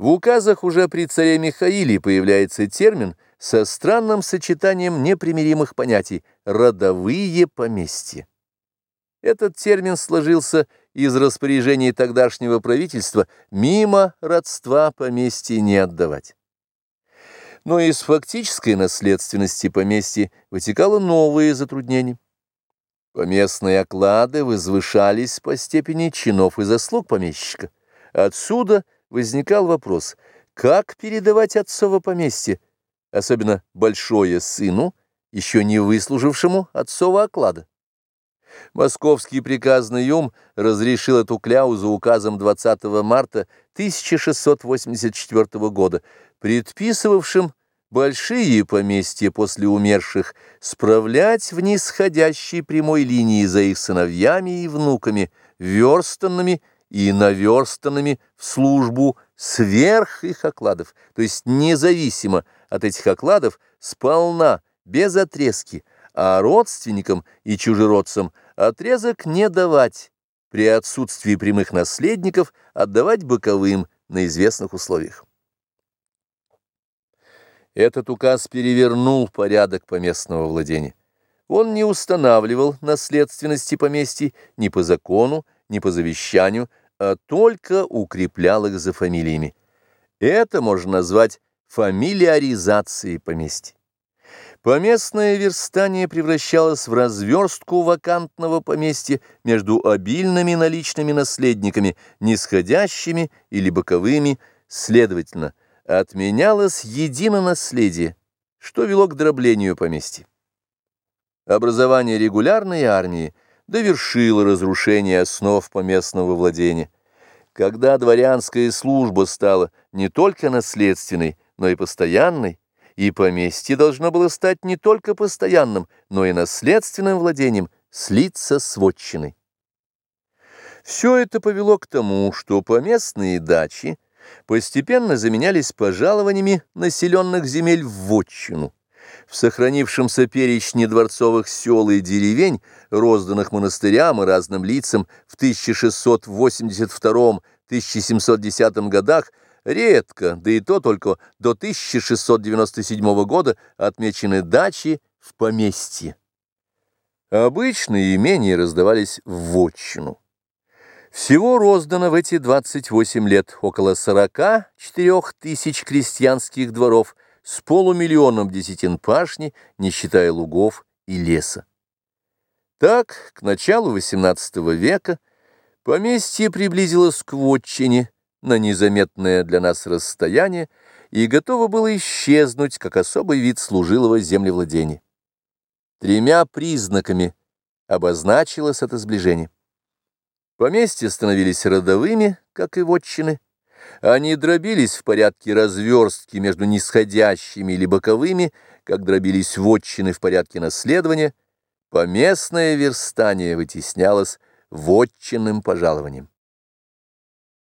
В указах уже при царе Михаиле появляется термин со странным сочетанием непримиримых понятий «родовые поместья». Этот термин сложился из распоряжений тогдашнего правительства мимо родства поместья не отдавать. Но из фактической наследственности поместья вытекало новые затруднения. Поместные оклады возвышались по степени чинов и заслуг помещика. Отсюда – возникал вопрос, как передавать отцово поместье, особенно большое сыну, еще не выслужившему отцова оклада. Московский приказный ум разрешил эту кляузу указом 20 марта 1684 года, предписывавшим большие поместья после умерших справлять в нисходящей прямой линии за их сыновьями и внуками, верстанными и наверстанными в службу сверх их окладов, то есть независимо от этих окладов, сполна, без отрезки, а родственникам и чужеродцам отрезок не давать, при отсутствии прямых наследников отдавать боковым на известных условиях. Этот указ перевернул порядок поместного владения. Он не устанавливал наследственности поместий ни по закону, ни по завещанию, а только укреплял их за фамилиями. Это можно назвать фамилиаризацией поместья. Поместное верстание превращалось в разверстку вакантного поместья между обильными наличными наследниками, нисходящими или боковыми, следовательно, отменялось единонаследие, что вело к дроблению поместья. Образование регулярной армии – довершила разрушение основ поместного владения. Когда дворянская служба стала не только наследственной, но и постоянной, и поместье должно было стать не только постоянным, но и наследственным владением, слиться с вотчиной. Все это повело к тому, что поместные дачи постепенно заменялись пожалованиями населенных земель в вотчину. В сохранившемся перечне дворцовых сел и деревень, розданных монастырям и разным лицам в 1682-1710 годах, редко, да и то только до 1697 года, отмечены дачи в поместье. Обычные имения раздавались в вотчину. Всего роздано в эти 28 лет около 44 тысяч крестьянских дворов – с полумиллионом десятин пашни, не считая лугов и леса. Так, к началу XVIII века поместье приблизилось к вотчине на незаметное для нас расстояние и готово было исчезнуть, как особый вид служилого землевладения. Тремя признаками обозначилось это сближение. Поместья становились родовыми, как и вотчины, они дробились в порядке разверстки между нисходящими или боковыми, как дробились вотчины в порядке наследования, поместное верстание вытеснялось вотчинным пожалованием.